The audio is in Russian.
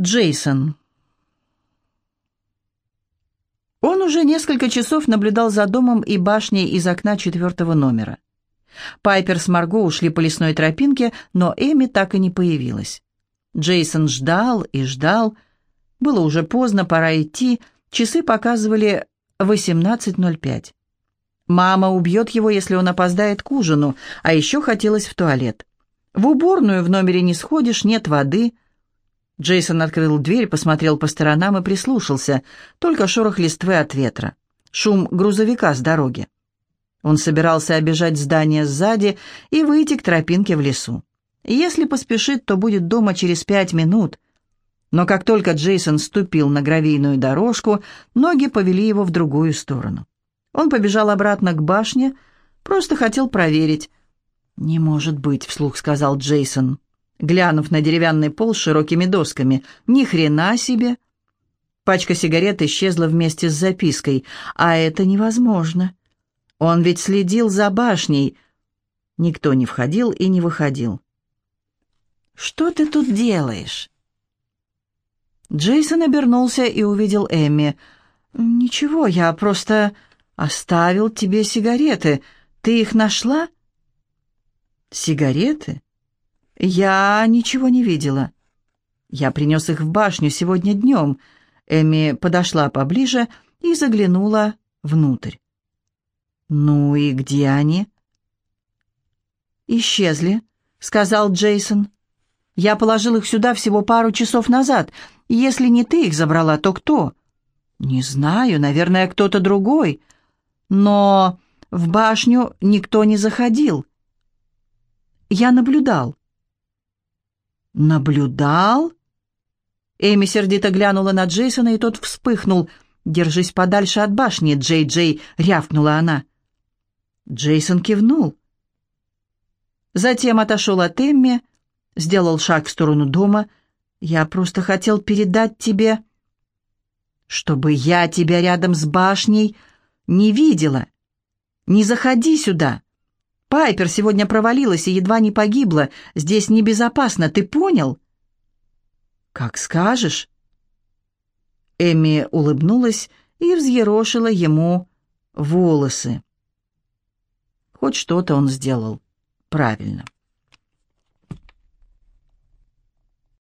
Джейсон. Он уже несколько часов наблюдал за домом и башней из окна четвертого номера. Пайпер с Марго ушли по лесной тропинке, но Эми так и не появилась. Джейсон ждал и ждал. Было уже поздно, пора идти. Часы показывали 18.05. Мама убьет его, если он опоздает к ужину, а еще хотелось в туалет. В уборную в номере не сходишь, нет воды — Джейсон открыл дверь, посмотрел по сторонам и прислушался. Только шорох листвы от ветра. Шум грузовика с дороги. Он собирался обижать здание сзади и выйти к тропинке в лесу. Если поспешит, то будет дома через пять минут. Но как только Джейсон ступил на гравийную дорожку, ноги повели его в другую сторону. Он побежал обратно к башне, просто хотел проверить. «Не может быть», — вслух сказал Джейсон глянув на деревянный пол с широкими досками. «Ни хрена себе!» Пачка сигарет исчезла вместе с запиской. «А это невозможно. Он ведь следил за башней». Никто не входил и не выходил. «Что ты тут делаешь?» Джейсон обернулся и увидел Эмми. «Ничего, я просто оставил тебе сигареты. Ты их нашла?» «Сигареты?» «Я ничего не видела. Я принес их в башню сегодня днем». Эми подошла поближе и заглянула внутрь. «Ну и где они?» «Исчезли», — сказал Джейсон. «Я положил их сюда всего пару часов назад. Если не ты их забрала, то кто?» «Не знаю, наверное, кто-то другой. Но в башню никто не заходил. Я наблюдал. «Наблюдал?» Эми сердито глянула на Джейсона, и тот вспыхнул. «Держись подальше от башни, Джей-Джей!» — рявкнула она. Джейсон кивнул. Затем отошел от Эмми, сделал шаг в сторону дома. «Я просто хотел передать тебе...» «Чтобы я тебя рядом с башней не видела. Не заходи сюда!» Пайпер сегодня провалилась и едва не погибла. Здесь небезопасно, ты понял?» «Как скажешь». Эми улыбнулась и взъерошила ему волосы. Хоть что-то он сделал правильно.